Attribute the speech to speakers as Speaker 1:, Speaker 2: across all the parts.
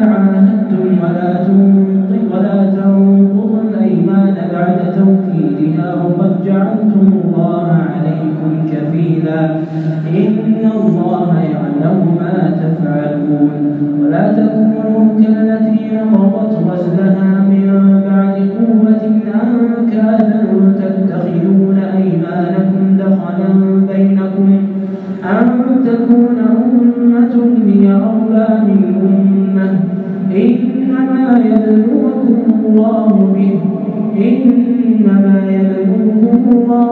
Speaker 1: عاهدتم ولا ولا تنقضوا الأيمان بعد توكيدها. وقد جعلتم الله عليكم كفيلا. إن الله يعلم ما تفعلون. ولا تكونوا كالتي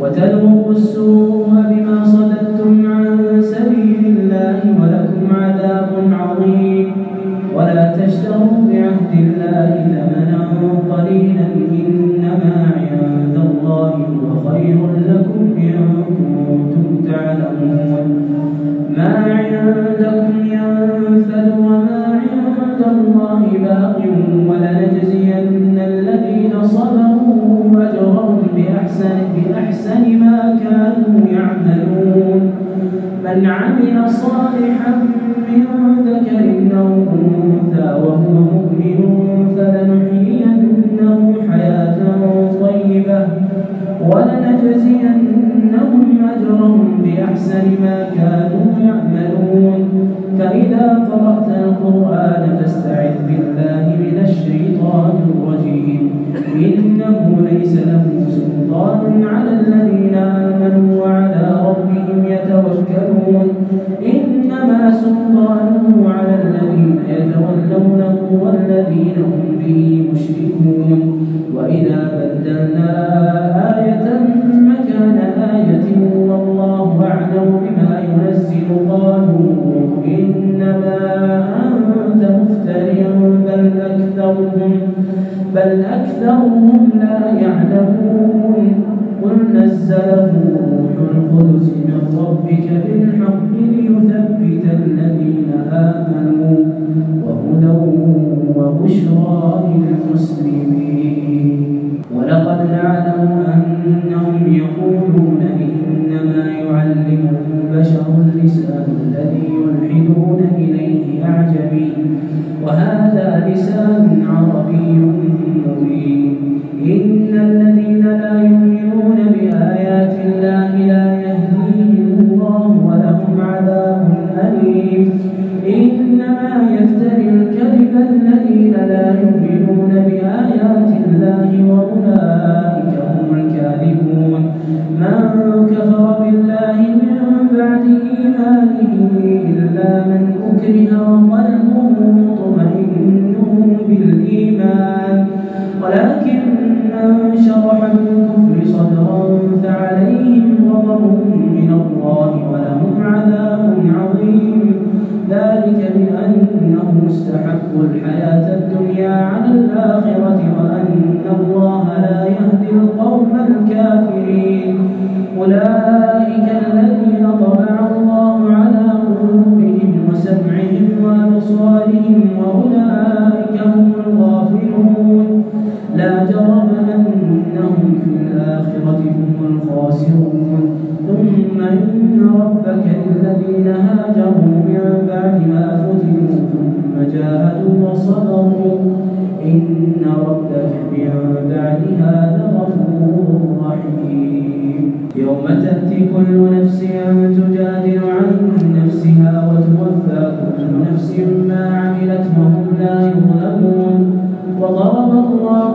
Speaker 1: وتذوقوا السوء بما صددتم عن سبيل الله ولكم عذاب عظيم. ولا تشتروا بعهد الله ثمنا قليلا إنما عند الله هو خير لكم إن كنتم تعلمون. ما عندكم ينفد وما عند الله باق ولنجزين الذين صبروا Christ بدلنا آية مكان آية والله أعلم بما ينزل. قالوا إنما أنت مفتر بل أكثرهم بل أكثرهم لا لسان عربي الآخرة وأن الله لا يهدي القوم الكافرين. أولئك عليها لغفور رحيم. يوم تأتي كل نفس تجادل عن نفسها وتوفى كل نفس ما عملت وهم لا يظلمون. وضرب الله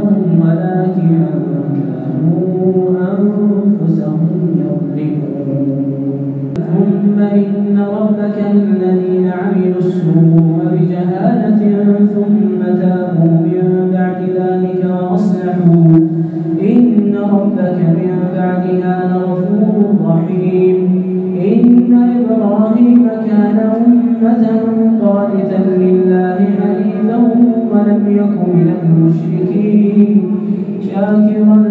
Speaker 1: ثم إن ربك للذين عملوا السوء بجهالة ثم تابوا من بعد ذلك وأصلحوا. إن ربك من بعدها لغفور رحيم. إن إبراهيم كان أمة قانتا لله حنيفا ولم يكن من المشركين. شاكرا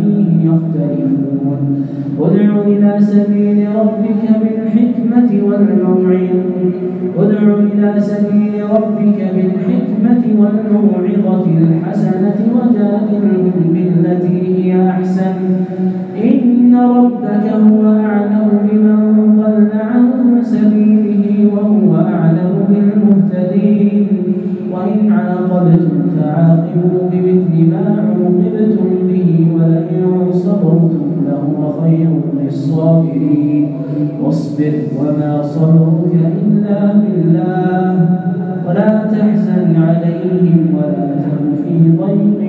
Speaker 1: يختلفون. ادع إلى سبيل ربك بالحكمة والموعظة ادع إلى سبيل ربك بالحكمة والموعظة الحسنة وجادلهم بالتي هي أحسن. وما صبرك إلا بالله. ولا تحزن عليهم ولا تكن في ضيق